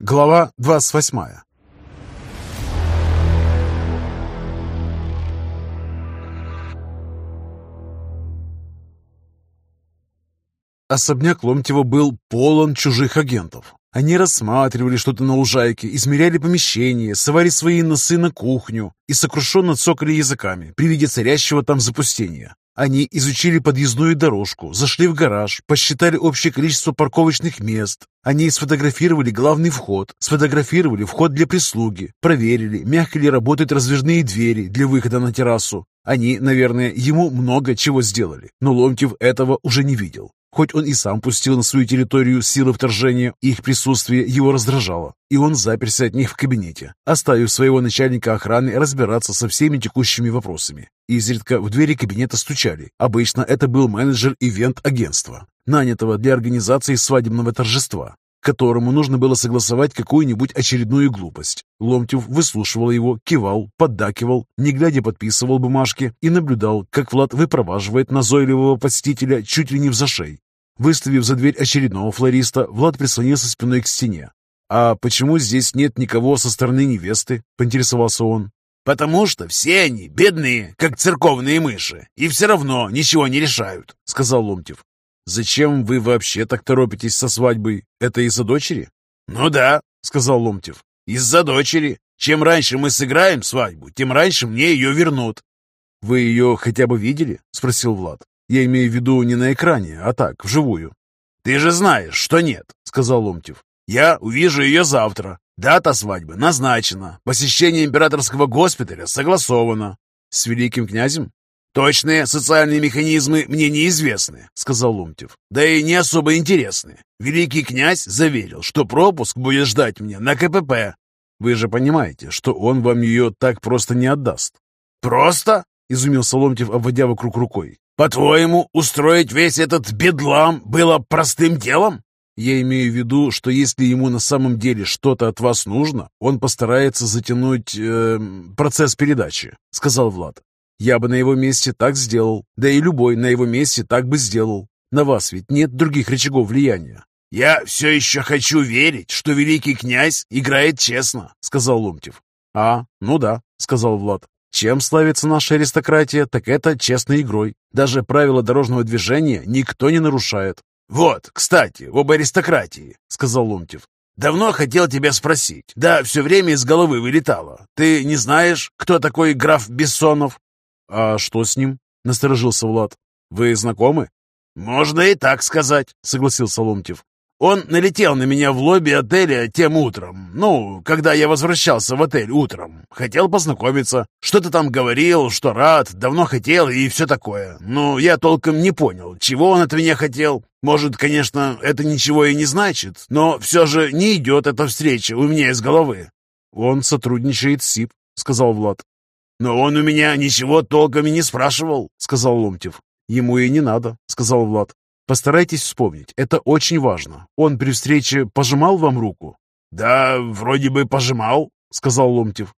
Глава 28 Особняк Ломтева был полон чужих агентов. Они рассматривали что-то на лужайке, измеряли помещение, совали свои носы на кухню и сокрушенно цокали языками при виде царящего там запустения. Они изучили подъездную дорожку, зашли в гараж, посчитали общее количество парковочных мест. Они сфотографировали главный вход, сфотографировали вход для прислуги, проверили, мягко ли работают раздвижные двери для выхода на террасу. Они, наверное, ему много чего сделали, но Ломтев этого уже не видел. Хоть он и сам пустил на свою территорию силы вторжения, их присутствие его раздражало, и он заперся от них в кабинете, оставив своего начальника охраны разбираться со всеми текущими вопросами. Изредка в двери кабинета стучали. Обычно это был менеджер ивент-агентства, нанятого для организации свадебного торжества, которому нужно было согласовать какую-нибудь очередную глупость. Ломтев выслушивал его, кивал, поддакивал, не глядя подписывал бумажки и наблюдал, как Влад выпроваживает назойливого посетителя чуть ли не в зашей. Выставив за дверь очередного флориста, Влад прислонился спиной к стене. «А почему здесь нет никого со стороны невесты?» – поинтересовался он. «Потому что все они бедные, как церковные мыши, и все равно ничего не решают», – сказал Ломтев. «Зачем вы вообще так торопитесь со свадьбой? Это из-за дочери?» «Ну да», — сказал Ломтев. «Из-за дочери. Чем раньше мы сыграем свадьбу, тем раньше мне ее вернут». «Вы ее хотя бы видели?» — спросил Влад. «Я имею в виду не на экране, а так, вживую». «Ты же знаешь, что нет», — сказал Ломтев. «Я увижу ее завтра. Дата свадьбы назначена. Посещение императорского госпиталя согласовано». «С великим князем?» «Точные социальные механизмы мне неизвестны», — сказал Ломтев. «Да и не особо интересны. Великий князь заверил, что пропуск будет ждать меня на КПП». «Вы же понимаете, что он вам ее так просто не отдаст». «Просто?» — изумился Ломтев, обводя вокруг рукой. «По-твоему, устроить весь этот бедлам было простым делом?» Я имею в виду, что если ему на самом деле что-то от вас нужно, он постарается затянуть э, процесс передачи», — сказал Влад. Я бы на его месте так сделал, да и любой на его месте так бы сделал. На вас ведь нет других рычагов влияния. «Я все еще хочу верить, что великий князь играет честно», — сказал Ломтев. «А, ну да», — сказал Влад. «Чем славится наша аристократия, так это честной игрой. Даже правила дорожного движения никто не нарушает». «Вот, кстати, об аристократии», — сказал Ломтев. «Давно хотел тебя спросить, да все время из головы вылетало. Ты не знаешь, кто такой граф Бессонов?» «А что с ним?» — насторожился Влад. «Вы знакомы?» «Можно и так сказать», — согласился Ломтев. «Он налетел на меня в лобби отеля тем утром. Ну, когда я возвращался в отель утром. Хотел познакомиться. Что-то там говорил, что рад, давно хотел и все такое. Ну, я толком не понял, чего он от меня хотел. Может, конечно, это ничего и не значит, но все же не идет эта встреча у меня из головы». «Он сотрудничает с СИП», — сказал Влад. «Но он у меня ничего толком и не спрашивал», — сказал Ломтев. «Ему и не надо», — сказал Влад. «Постарайтесь вспомнить, это очень важно. Он при встрече пожимал вам руку?» «Да, вроде бы пожимал», — сказал Ломтев.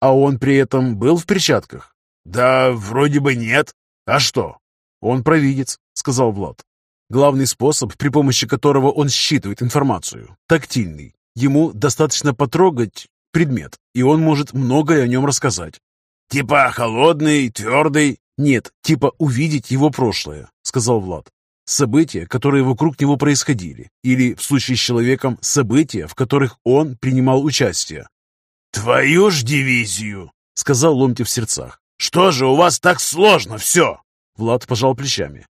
«А он при этом был в перчатках?» «Да, вроде бы нет. А что?» «Он провидец», — сказал Влад. «Главный способ, при помощи которого он считывает информацию, тактильный. Ему достаточно потрогать предмет, и он может многое о нем рассказать. «Типа холодный, твердый?» «Нет, типа увидеть его прошлое», — сказал Влад. События, которые вокруг него происходили, или, в случае с человеком, события, в которых он принимал участие. «Твою ж дивизию!» — сказал Ломтев в сердцах. «Что же у вас так сложно все?» Влад пожал плечами.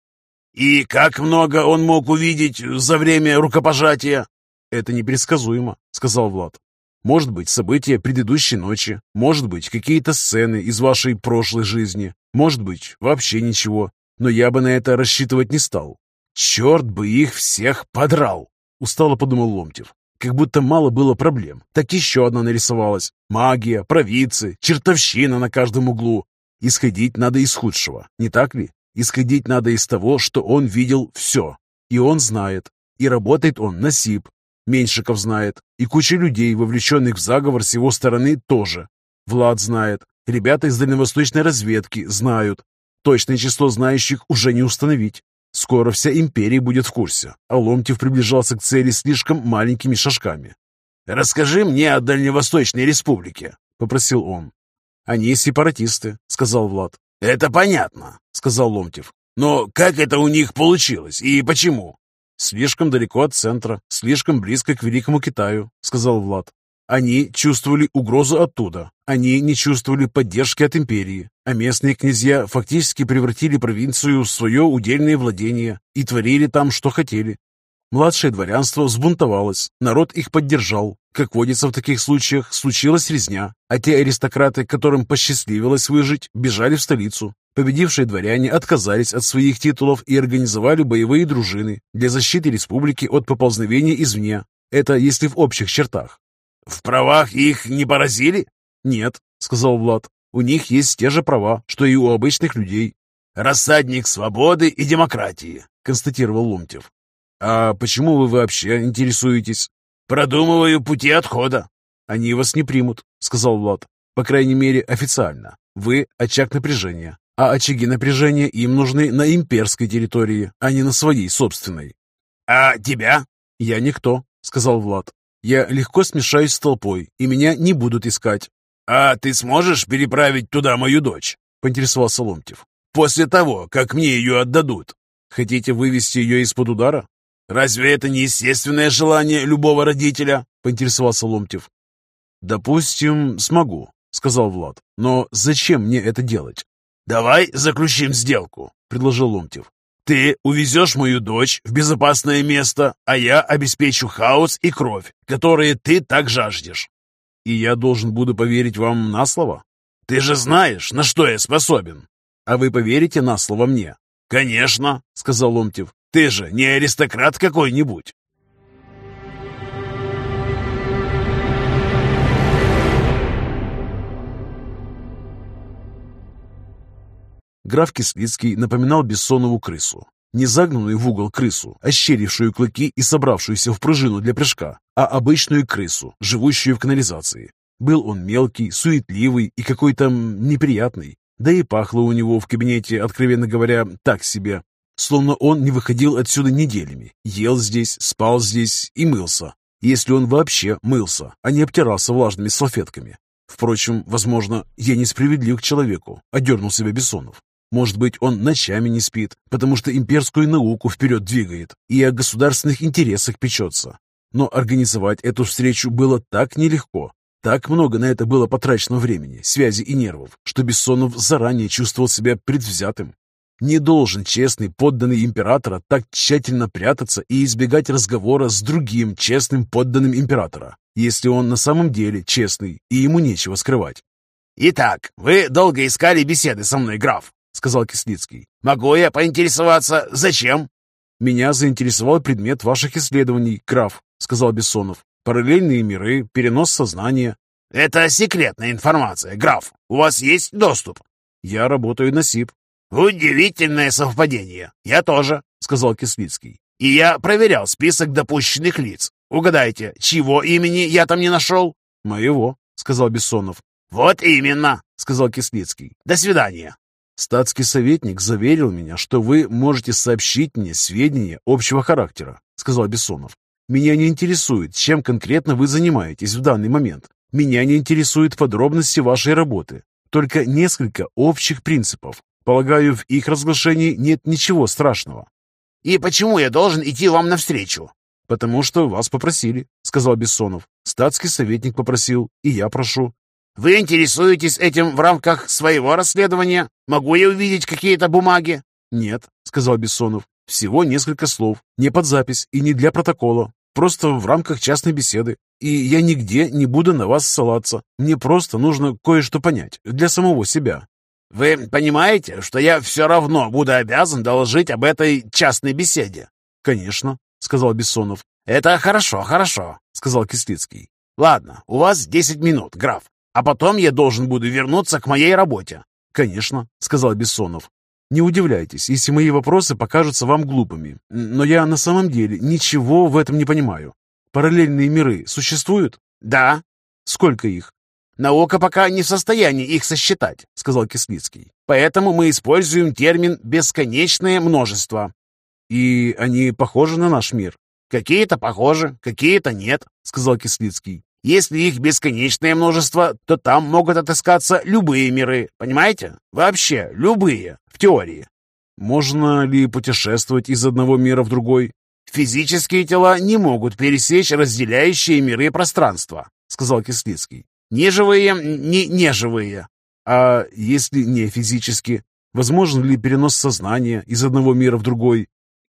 «И как много он мог увидеть за время рукопожатия?» «Это непредсказуемо», — сказал Влад. Может быть, события предыдущей ночи, может быть, какие-то сцены из вашей прошлой жизни, может быть, вообще ничего. Но я бы на это рассчитывать не стал. Черт бы их всех подрал! Устало подумал Ломтев. Как будто мало было проблем. Так еще одна нарисовалась. Магия, провидцы, чертовщина на каждом углу. Исходить надо из худшего, не так ли? Исходить надо из того, что он видел все. И он знает. И работает он на СИП, Меньшиков знает. И куча людей, вовлеченных в заговор с его стороны, тоже. Влад знает. Ребята из дальневосточной разведки знают. Точное число знающих уже не установить. Скоро вся империя будет в курсе, а Ломтев приближался к цели слишком маленькими шажками. «Расскажи мне о Дальневосточной республике», — попросил он. «Они сепаратисты», — сказал Влад. «Это понятно», — сказал Ломтев. «Но как это у них получилось и почему?» «Слишком далеко от центра, слишком близко к Великому Китаю», — сказал Влад. Они чувствовали угрозу оттуда. Они не чувствовали поддержки от империи. А местные князья фактически превратили провинцию в свое удельное владение и творили там, что хотели. Младшее дворянство взбунтовалось, народ их поддержал. Как водится в таких случаях, случилась резня, а те аристократы, которым посчастливилось выжить, бежали в столицу. Победившие дворяне отказались от своих титулов и организовали боевые дружины для защиты республики от поползновения извне. Это если в общих чертах. «В правах их не поразили?» «Нет», — сказал Влад. «У них есть те же права, что и у обычных людей». «Рассадник свободы и демократии», — констатировал Ломтев. «А почему вы вообще интересуетесь?» «Продумываю пути отхода». «Они вас не примут», — сказал Влад. «По крайней мере, официально. Вы — очаг напряжения, а очаги напряжения им нужны на имперской территории, а не на своей собственной». «А тебя?» «Я никто», — сказал Влад. «Я легко смешаюсь с толпой, и меня не будут искать». «А ты сможешь переправить туда мою дочь?» — поинтересовался Ломтев. «После того, как мне ее отдадут». «Хотите вывести ее из-под удара?» «Разве это не естественное желание любого родителя?» — поинтересовался Ломтев. «Допустим, смогу», — сказал Влад. «Но зачем мне это делать?» «Давай заключим сделку», — предложил Ломтев. «Ты увезешь мою дочь в безопасное место, а я обеспечу хаос и кровь, которые ты так жаждешь». «И я должен буду поверить вам на слово?» «Ты же знаешь, на что я способен». «А вы поверите на слово мне?» «Конечно», — сказал Ломтев. Ты же не аристократ какой-нибудь. Граф Кислицкий напоминал Бессонову крысу. Не загнанную в угол крысу, ощерившую клыки и собравшуюся в пружину для прыжка, а обычную крысу, живущую в канализации. Был он мелкий, суетливый и какой-то неприятный. Да и пахло у него в кабинете, откровенно говоря, так себе. Словно он не выходил отсюда неделями, ел здесь, спал здесь и мылся. Если он вообще мылся, а не обтирался влажными салфетками. Впрочем, возможно, я несправедлив к человеку, одернул себя Бессонов. Может быть, он ночами не спит, потому что имперскую науку вперед двигает и о государственных интересах печется. Но организовать эту встречу было так нелегко, так много на это было потрачено времени, связи и нервов, что Бессонов заранее чувствовал себя предвзятым. Не должен честный подданный императора так тщательно прятаться и избегать разговора с другим честным подданным императора, если он на самом деле честный и ему нечего скрывать. «Итак, вы долго искали беседы со мной, граф», — сказал Кислицкий. «Могу я поинтересоваться, зачем?» «Меня заинтересовал предмет ваших исследований, граф», — сказал Бессонов. «Параллельные миры, перенос сознания». «Это секретная информация, граф. У вас есть доступ?» «Я работаю на СИП», «Удивительное совпадение. Я тоже», — сказал Кислицкий. «И я проверял список допущенных лиц. Угадайте, чьего имени я там не нашел?» «Моего», — сказал Бессонов. «Вот именно», — сказал Кислицкий. «До свидания». «Статский советник заверил меня, что вы можете сообщить мне сведения общего характера», — сказал Бессонов. «Меня не интересует, чем конкретно вы занимаетесь в данный момент. Меня не интересуют подробности вашей работы, только несколько общих принципов, Полагаю, в их разглашении нет ничего страшного. «И почему я должен идти вам навстречу?» «Потому что вас попросили», — сказал Бессонов. «Статский советник попросил, и я прошу». «Вы интересуетесь этим в рамках своего расследования? Могу я увидеть какие-то бумаги?» «Нет», — сказал Бессонов. «Всего несколько слов, не под запись и не для протокола, просто в рамках частной беседы. И я нигде не буду на вас ссылаться. Мне просто нужно кое-что понять для самого себя». Вы понимаете, что я все равно буду обязан доложить об этой частной беседе?» «Конечно», — сказал Бессонов. «Это хорошо, хорошо», — сказал Кислицкий. «Ладно, у вас десять минут, граф, а потом я должен буду вернуться к моей работе». «Конечно», — сказал Бессонов. «Не удивляйтесь, если мои вопросы покажутся вам глупыми, но я на самом деле ничего в этом не понимаю. Параллельные миры существуют?» «Да». «Сколько их?» «Наука пока не в состоянии их сосчитать», — сказал Кислицкий. «Поэтому мы используем термин «бесконечное множество». «И они похожи на наш мир?» «Какие-то похожи, какие-то нет», — сказал Кислицкий. Если их бесконечное множество, то там могут отыскаться любые миры, понимаете? Вообще, любые, в теории. Можно ли путешествовать из одного мира в другой? Физические тела не могут пересечь разделяющие миры пространства, сказал Кислицкий. Ни живые, ни неживые. А если не физически? Возможен ли перенос сознания из одного мира в другой?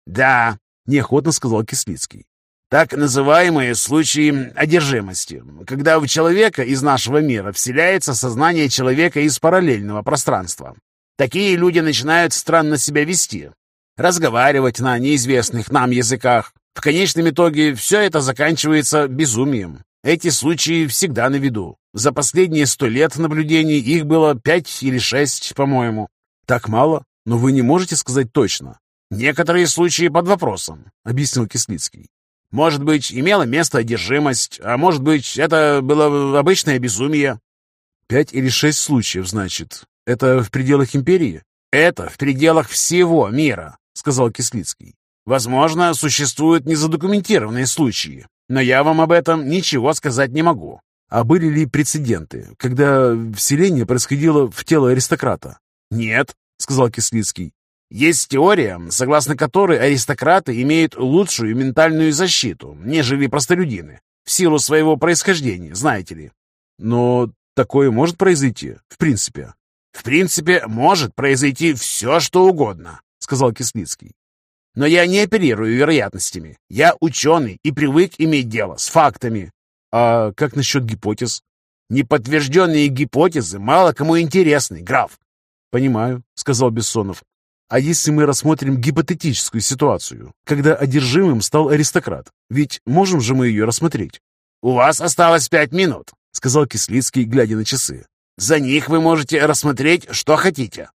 Да, неохотно сказал Кислицкий. Так называемые случаи одержимости, когда в человека из нашего мира вселяется сознание человека из параллельного пространства. Такие люди начинают странно себя вести, разговаривать на неизвестных нам языках. В конечном итоге все это заканчивается безумием. Эти случаи всегда на виду. За последние сто лет наблюдений их было пять или шесть, по-моему. Так мало? Но вы не можете сказать точно. Некоторые случаи под вопросом, объяснил Кислицкий. Может быть, имела место одержимость, а может быть, это было обычное безумие. Пять или шесть случаев, значит. Это в пределах империи? Это в пределах всего мира, сказал Кислицкий. Возможно, существуют незадокументированные случаи, но я вам об этом ничего сказать не могу. А были ли прецеденты, когда вселение происходило в тело аристократа? Нет, сказал Кислицкий. Есть теория, согласно которой аристократы имеют лучшую ментальную защиту, нежели простолюдины, в силу своего происхождения, знаете ли. Но такое может произойти, в принципе. В принципе, может произойти все, что угодно, сказал Кислицкий. Но я не оперирую вероятностями. Я ученый и привык иметь дело с фактами. А как насчет гипотез? Неподтвержденные гипотезы мало кому интересны, граф. Понимаю, сказал Бессонов. А если мы рассмотрим гипотетическую ситуацию, когда одержимым стал аристократ? Ведь можем же мы ее рассмотреть? «У вас осталось пять минут», — сказал Кислицкий, глядя на часы. «За них вы можете рассмотреть, что хотите».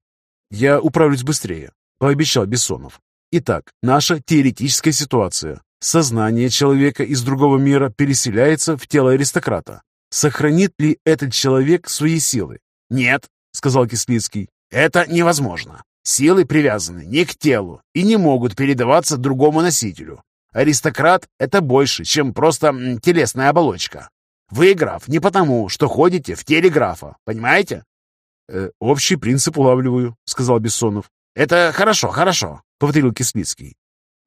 «Я управлюсь быстрее», — пообещал Бессонов. Итак, наша теоретическая ситуация. Сознание человека из другого мира переселяется в тело аристократа. Сохранит ли этот человек свои силы? «Нет», — сказал Кислицкий. «Это невозможно. Силы привязаны не к телу и не могут передаваться другому носителю. Аристократ — это больше, чем просто телесная оболочка. Вы граф не потому, что ходите в теле графа, понимаете? Э, «Общий принцип улавливаю», — сказал Бессонов. «Это хорошо, хорошо», — повторил Кислицкий.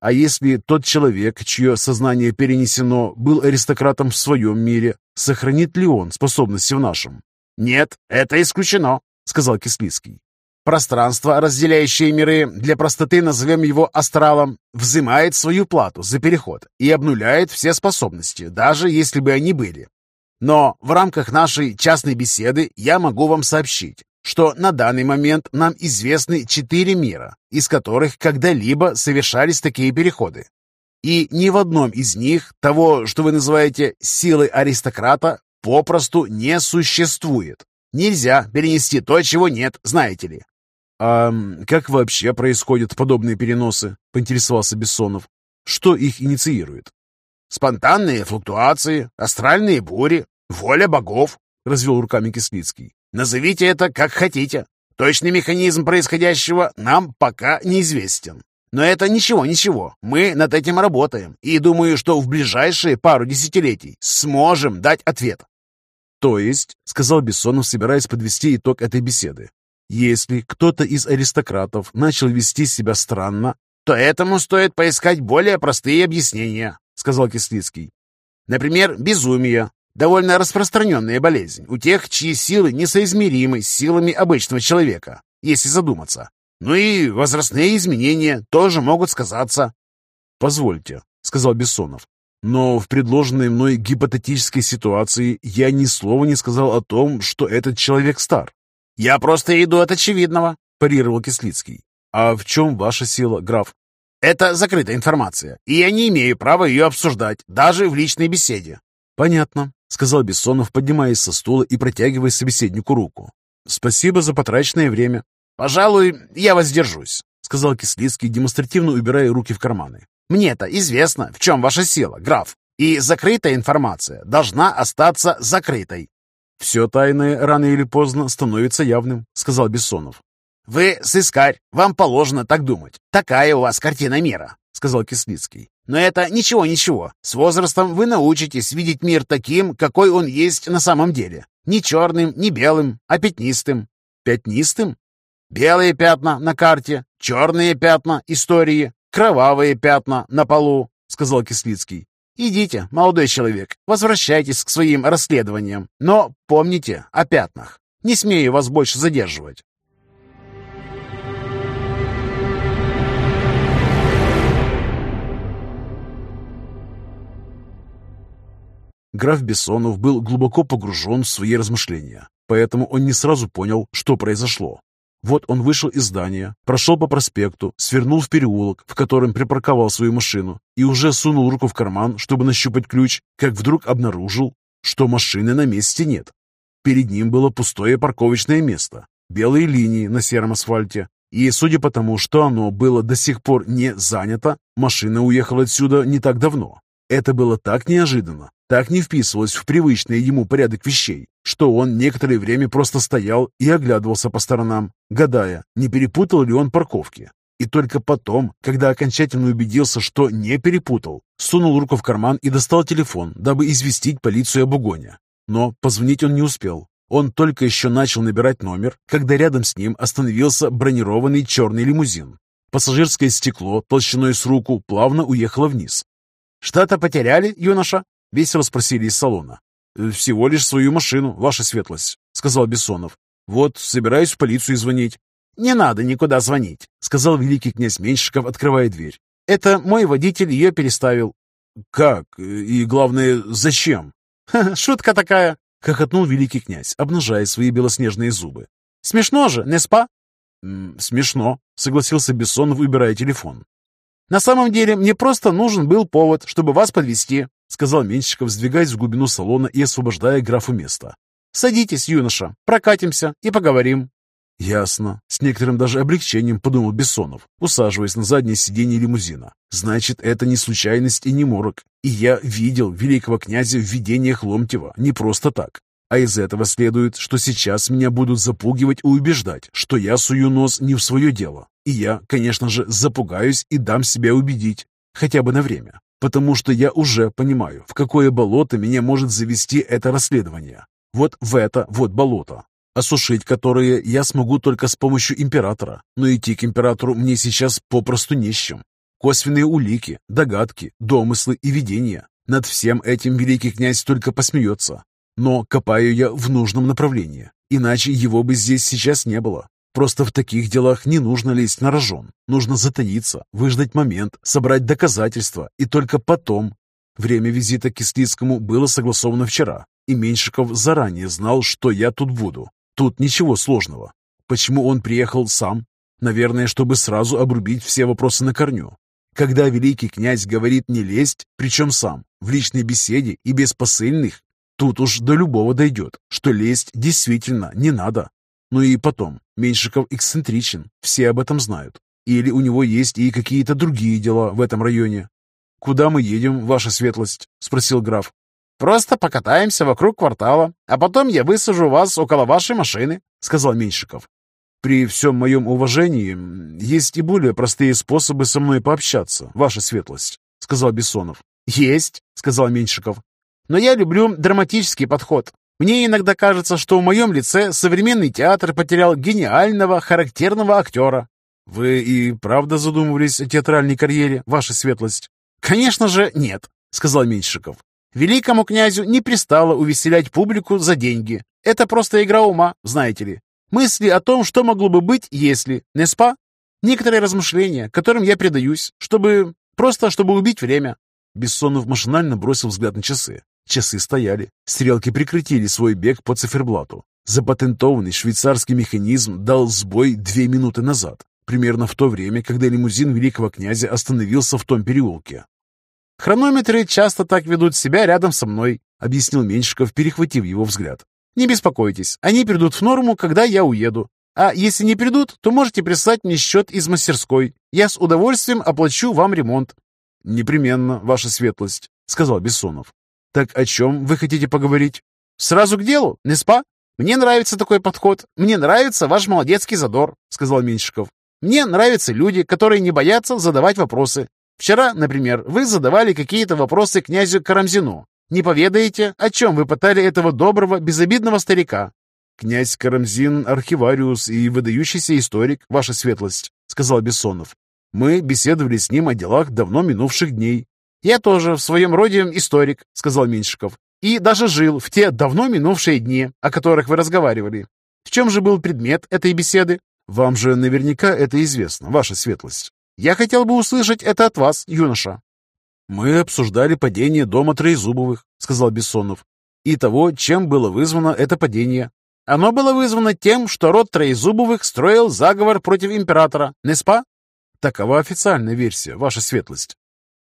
«А если тот человек, чье сознание перенесено, был аристократом в своем мире, сохранит ли он способности в нашем?» «Нет, это исключено», — сказал Кислицкий. Пространство, разделяющее миры, для простоты назовем его астралом, взимает свою плату за переход и обнуляет все способности, даже если бы они были. Но в рамках нашей частной беседы я могу вам сообщить, что на данный момент нам известны четыре мира, из которых когда-либо совершались такие переходы. И ни в одном из них того, что вы называете силой аристократа, попросту не существует. Нельзя перенести то, чего нет, знаете ли. «А как вообще происходят подобные переносы?» — поинтересовался Бессонов. «Что их инициирует?» «Спонтанные флуктуации, астральные бури, воля богов», — развел руками Кислицкий. «Назовите это как хотите. Точный механизм происходящего нам пока неизвестен. Но это ничего-ничего. Мы над этим работаем, и думаю, что в ближайшие пару десятилетий сможем дать ответ». «То есть», — сказал Бессонов, собираясь подвести итог этой беседы, если кто-то из аристократов начал вести себя странно, то этому стоит поискать более простые объяснения, сказал Кислицкий. Например, безумие. Довольно распространенная болезнь у тех, чьи силы несоизмеримы с силами обычного человека, если задуматься. Ну и возрастные изменения тоже могут сказаться. «Позвольте», — сказал Бессонов, «но в предложенной мной гипотетической ситуации я ни слова не сказал о том, что этот человек стар. «Я просто иду от очевидного», – парировал Кислицкий. «А в чем ваша сила, граф?» «Это закрытая информация, и я не имею права ее обсуждать, даже в личной беседе». «Понятно», — сказал Бессонов, поднимаясь со стула и протягивая собеседнику руку. «Спасибо за потраченное время». «Пожалуй, я воздержусь», — сказал Кислицкий, демонстративно убирая руки в карманы. «Мне-то известно, в чем ваша сила, граф, и закрытая информация должна остаться закрытой. «Все тайное рано или поздно становится явным», — сказал Бессонов. «Вы сыскарь, вам положено так думать. Такая у вас картина мира», — сказал Кислицкий. Но это ничего-ничего. С возрастом вы научитесь видеть мир таким, какой он есть на самом деле. Не черным, не белым, а пятнистым. Пятнистым? Белые пятна на карте, черные пятна истории, кровавые пятна на полу, сказал Кислицкий. Идите, молодой человек, возвращайтесь к своим расследованиям, но помните о пятнах. Не смею вас больше задерживать. Граф Бессонов был глубоко погружен в свои размышления, поэтому он не сразу понял, что произошло. Вот он вышел из здания, прошел по проспекту, свернул в переулок, в котором припарковал свою машину, и уже сунул руку в карман, чтобы нащупать ключ, как вдруг обнаружил, что машины на месте нет. Перед ним было пустое парковочное место, белые линии на сером асфальте, и, судя по тому, что оно было до сих пор не занято, машина уехала отсюда не так давно. Это было так неожиданно, так не вписывалось в привычный ему порядок вещей, что он некоторое время просто стоял и оглядывался по сторонам, гадая, не перепутал ли он парковки. И только потом, когда окончательно убедился, что не перепутал, сунул руку в карман и достал телефон, дабы известить полицию об угоне. Но позвонить он не успел. Он только еще начал набирать номер, когда рядом с ним остановился бронированный черный лимузин. Пассажирское стекло толщиной с руку плавно уехало вниз. «Что-то потеряли, юноша?» Весело спросили из салона. «Э, «Всего лишь свою машину, ваша светлость», — сказал Бессонов. «Вот, собираюсь в полицию звонить». «Не надо никуда звонить», — сказал великий князь Меньшиков, открывая дверь. «Это мой водитель ее переставил». «Как? И главное, зачем?» «Шутка такая», — хохотнул великий князь, обнажая свои белоснежные зубы. «Смешно же, не спа?» «Смешно», — согласился Бессонов, выбирая телефон. «На самом деле, мне просто нужен был повод, чтобы вас подвести сказал Менщиков, сдвигаясь в глубину салона и освобождая графу место. «Садитесь, юноша, прокатимся и поговорим». «Ясно», — с некоторым даже облегчением подумал Бессонов, усаживаясь на заднее сиденье лимузина. «Значит, это не случайность и не морок. И я видел великого князя в видениях Ломтева не просто так. А из этого следует, что сейчас меня будут запугивать и убеждать, что я сую нос не в свое дело. И я, конечно же, запугаюсь и дам себя убедить, хотя бы на время потому что я уже понимаю, в какое болото меня может завести это расследование. Вот в это вот болото, осушить которое я смогу только с помощью императора, но идти к императору мне сейчас попросту не с чем. Косвенные улики, догадки, домыслы и видения. Над всем этим великий князь только посмеется. Но копаю я в нужном направлении, иначе его бы здесь сейчас не было. Просто в таких делах не нужно лезть на рожон. Нужно затаиться, выждать момент, собрать доказательства и только потом. Время визита к Кислицкому было согласовано вчера, и Меньшиков заранее знал, что я тут буду. Тут ничего сложного. Почему он приехал сам? Наверное, чтобы сразу обрубить все вопросы на корню. Когда великий князь говорит не лезть, причем сам, в личной беседе и без посыльных, тут уж до любого дойдет, что лезть действительно не надо. Ну и потом, Меньшиков эксцентричен, все об этом знают. Или у него есть и какие-то другие дела в этом районе. «Куда мы едем, ваша светлость?» — спросил граф. «Просто покатаемся вокруг квартала, а потом я высажу вас около вашей машины», — сказал Меньшиков. «При всем моем уважении есть и более простые способы со мной пообщаться, ваша светлость», — сказал Бессонов. «Есть», — сказал Меньшиков. «Но я люблю драматический подход. Мне иногда кажется, что в моем лице современный театр потерял гениального, характерного актера. Вы и правда задумывались о театральной карьере, ваша светлость? Конечно же, нет, сказал Меньшиков. Великому князю не пристало увеселять публику за деньги. Это просто игра ума, знаете ли. Мысли о том, что могло бы быть, если, не спа? Некоторые размышления, которым я предаюсь, чтобы... просто чтобы убить время. Бессонов машинально бросил взгляд на часы. Часы стояли. Стрелки прекратили свой бег по циферблату. Запатентованный швейцарский механизм дал сбой две минуты назад, примерно в то время, когда лимузин великого князя остановился в том переулке. «Хронометры часто так ведут себя рядом со мной», — объяснил Меньшиков, перехватив его взгляд. «Не беспокойтесь, они придут в норму, когда я уеду. А если не придут, то можете прислать мне счет из мастерской. Я с удовольствием оплачу вам ремонт». «Непременно, ваша светлость», — сказал Бессонов. «Так о чем вы хотите поговорить?» «Сразу к делу, не спа? Мне нравится такой подход. Мне нравится ваш молодецкий задор», — сказал Меньшиков. «Мне нравятся люди, которые не боятся задавать вопросы. Вчера, например, вы задавали какие-то вопросы князю Карамзину. Не поведаете, о чем вы пытали этого доброго, безобидного старика?» «Князь Карамзин – архивариус и выдающийся историк, ваша светлость», – сказал Бессонов. «Мы беседовали с ним о делах давно минувших дней». «Я тоже в своем роде историк», – сказал Меньшиков. «И даже жил в те давно минувшие дни, о которых вы разговаривали. В чем же был предмет этой беседы?» «Вам же наверняка это известно, ваша светлость». «Я хотел бы услышать это от вас, юноша». «Мы обсуждали падение дома Троезубовых», — сказал Бессонов, «и того, чем было вызвано это падение. Оно было вызвано тем, что род Троезубовых строил заговор против императора, не спа?» «Такова официальная версия, ваша светлость».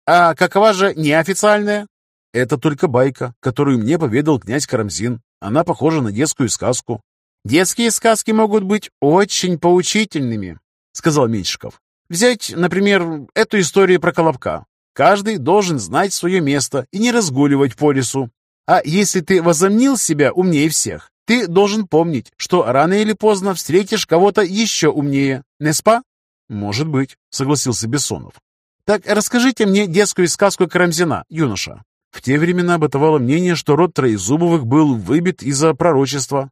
«А какова же неофициальная?» «Это только байка, которую мне поведал князь Карамзин. Она похожа на детскую сказку». «Детские сказки могут быть очень поучительными», — сказал Меньшиков. «Взять, например, эту историю про Колобка. Каждый должен знать свое место и не разгуливать по лесу. А если ты возомнил себя умнее всех, ты должен помнить, что рано или поздно встретишь кого-то еще умнее. Не спа? Может быть, согласился Бессонов. Так расскажите мне детскую сказку Карамзина, юноша. В те времена бытовало мнение, что род Троезубовых был выбит из-за пророчества.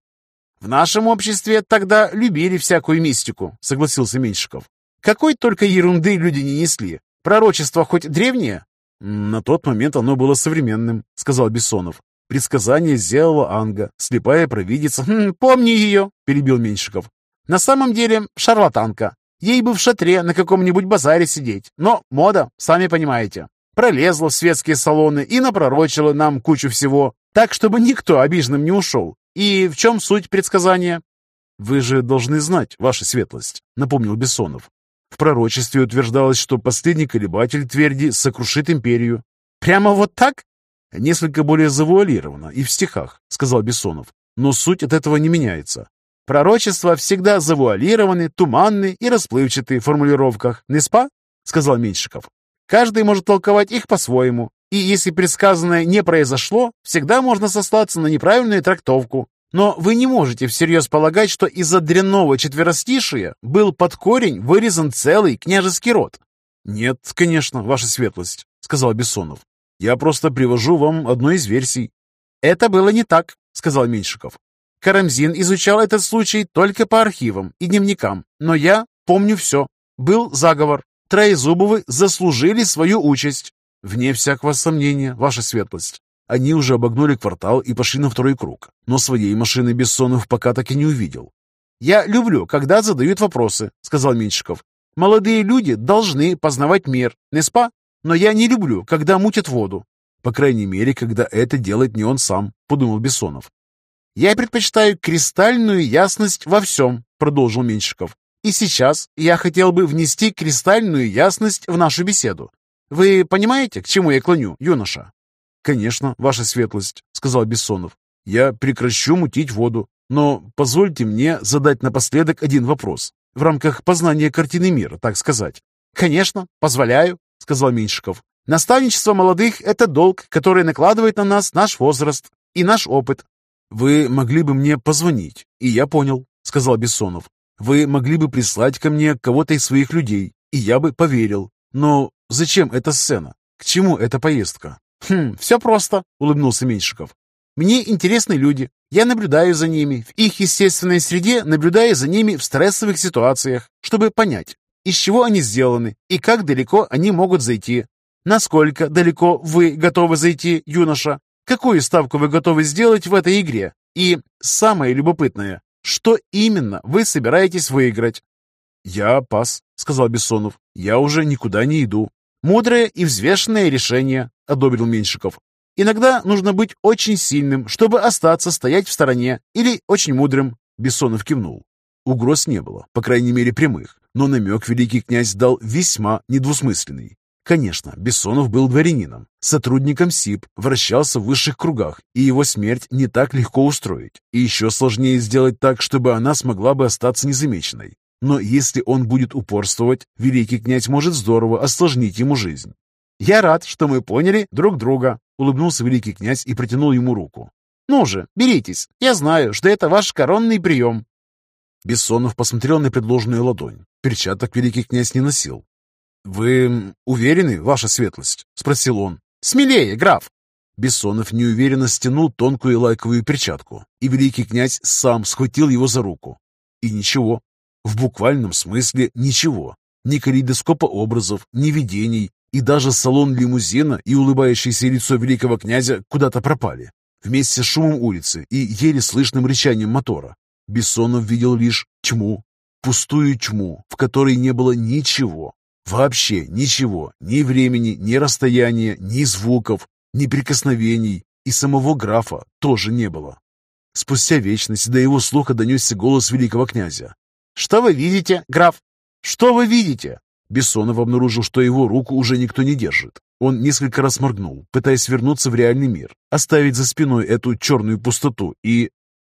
В нашем обществе тогда любили всякую мистику, согласился Меньшиков. Какой только ерунды люди не несли. Пророчество хоть древнее?» «На тот момент оно было современным», — сказал Бессонов. «Предсказание сделала Анга, слепая провидица». «Хм, «Помни ее», — перебил Меньшиков. «На самом деле шарлатанка. Ей бы в шатре на каком-нибудь базаре сидеть. Но мода, сами понимаете. Пролезла в светские салоны и напророчила нам кучу всего, так, чтобы никто обиженным не ушел. И в чем суть предсказания?» «Вы же должны знать, ваша светлость», — напомнил Бессонов. В пророчестве утверждалось, что последний колебатель Тверди сокрушит империю. «Прямо вот так?» «Несколько более завуалировано и в стихах», — сказал Бессонов. «Но суть от этого не меняется. Пророчества всегда завуалированы, туманны и расплывчаты в формулировках. Не спа?» — сказал Меньшиков. «Каждый может толковать их по-своему. И если предсказанное не произошло, всегда можно сослаться на неправильную трактовку. Но вы не можете всерьез полагать, что из-за дрянного четверостишия был под корень вырезан целый княжеский род. «Нет, конечно, ваша светлость», — сказал Бессонов. «Я просто привожу вам одну из версий». «Это было не так», — сказал Меньшиков. «Карамзин изучал этот случай только по архивам и дневникам, но я помню все. Был заговор. Троезубовы заслужили свою участь». «Вне всякого сомнения, ваша светлость. Они уже обогнули квартал и пошли на второй круг, но своей машины Бессонов пока так и не увидел. «Я люблю, когда задают вопросы», — сказал Меньшиков. «Молодые люди должны познавать мир, не спа? Но я не люблю, когда мутят воду». «По крайней мере, когда это делает не он сам», — подумал Бессонов. «Я предпочитаю кристальную ясность во всем», — продолжил Меньшиков. «И сейчас я хотел бы внести кристальную ясность в нашу беседу. Вы понимаете, к чему я клоню, юноша?» «Конечно, ваша светлость», — сказал Бессонов. «Я прекращу мутить воду, но позвольте мне задать напоследок один вопрос, в рамках познания картины мира, так сказать». «Конечно, позволяю», — сказал Меньшиков. «Наставничество молодых — это долг, который накладывает на нас наш возраст и наш опыт». «Вы могли бы мне позвонить, и я понял», — сказал Бессонов. «Вы могли бы прислать ко мне кого-то из своих людей, и я бы поверил. Но зачем эта сцена? К чему эта поездка?» «Хм, все просто», — улыбнулся Меньшиков. «Мне интересны люди. Я наблюдаю за ними, в их естественной среде наблюдаю за ними в стрессовых ситуациях, чтобы понять, из чего они сделаны и как далеко они могут зайти. Насколько далеко вы готовы зайти, юноша? Какую ставку вы готовы сделать в этой игре? И самое любопытное, что именно вы собираетесь выиграть?» «Я пас», — сказал Бессонов. «Я уже никуда не иду. Мудрое и взвешенное решение, одобрил Меньшиков. Иногда нужно быть очень сильным, чтобы остаться стоять в стороне, или очень мудрым. Бессонов кивнул. Угроз не было, по крайней мере прямых, но намек великий князь дал весьма недвусмысленный. Конечно, Бессонов был дворянином, сотрудником СИП, вращался в высших кругах, и его смерть не так легко устроить, и еще сложнее сделать так, чтобы она смогла бы остаться незамеченной. Но если он будет упорствовать, великий князь может здорово осложнить ему жизнь. «Я рад, что мы поняли друг друга», — улыбнулся великий князь и протянул ему руку. «Ну же, беритесь. Я знаю, что это ваш коронный прием». Бессонов посмотрел на предложенную ладонь. Перчаток великий князь не носил. «Вы уверены, ваша светлость?» — спросил он. «Смелее, граф!» Бессонов неуверенно стянул тонкую лайковую перчатку, и великий князь сам схватил его за руку. И ничего. В буквальном смысле ничего. Ни калейдоскопа образов, ни видений, и даже салон лимузина и улыбающееся лицо великого князя куда-то пропали. Вместе с шумом улицы и еле слышным рычанием мотора. Бессонов видел лишь тьму, пустую тьму, в которой не было ничего, вообще ничего, ни времени, ни расстояния, ни звуков, ни прикосновений, и самого графа тоже не было. Спустя вечность до его слуха донесся голос великого князя. «Что вы видите, граф? Что вы видите?» Бессонов обнаружил, что его руку уже никто не держит. Он несколько раз моргнул, пытаясь вернуться в реальный мир, оставить за спиной эту черную пустоту, и...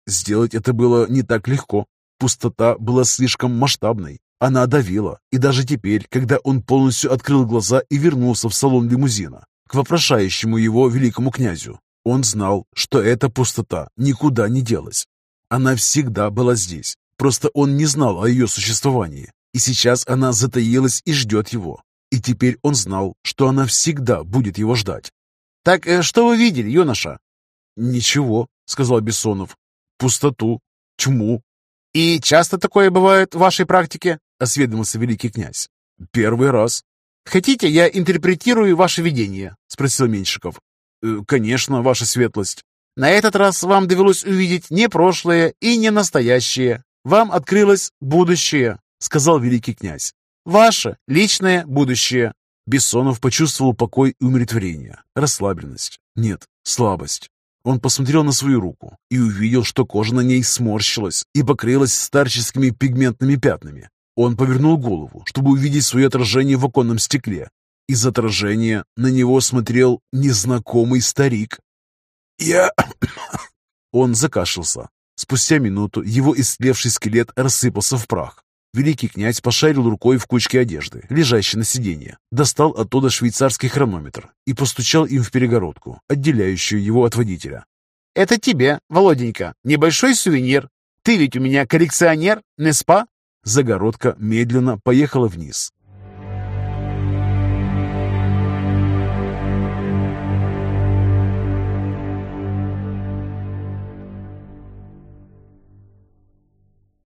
Сделать это было не так легко. Пустота была слишком масштабной. Она давила, и даже теперь, когда он полностью открыл глаза и вернулся в салон лимузина, к вопрошающему его великому князю, он знал, что эта пустота никуда не делась. Она всегда была здесь, просто он не знал о ее существовании, и сейчас она затаилась и ждет его. И теперь он знал, что она всегда будет его ждать. «Так э, что вы видели, юноша?» «Ничего», — сказал Бессонов. «Пустоту, тьму». «И часто такое бывает в вашей практике?» — осведомился великий князь. «Первый раз». «Хотите, я интерпретирую ваше видение?» — спросил Меньшиков. «Э, «Конечно, ваша светлость». «На этот раз вам довелось увидеть не прошлое и не настоящее. Вам открылось будущее», — сказал великий князь. «Ваше личное будущее». Бессонов почувствовал покой и умиротворение, расслабленность. Нет, слабость. Он посмотрел на свою руку и увидел, что кожа на ней сморщилась и покрылась старческими пигментными пятнами. Он повернул голову, чтобы увидеть свое отражение в оконном стекле. Из отражения на него смотрел незнакомый старик. «Я...» Он закашлялся. Спустя минуту его истлевший скелет рассыпался в прах. Великий князь пошарил рукой в кучке одежды, лежащей на сиденье, достал оттуда швейцарский хронометр и постучал им в перегородку, отделяющую его от водителя. «Это тебе, Володенька, небольшой сувенир. Ты ведь у меня коллекционер, не спа?» Загородка медленно поехала вниз,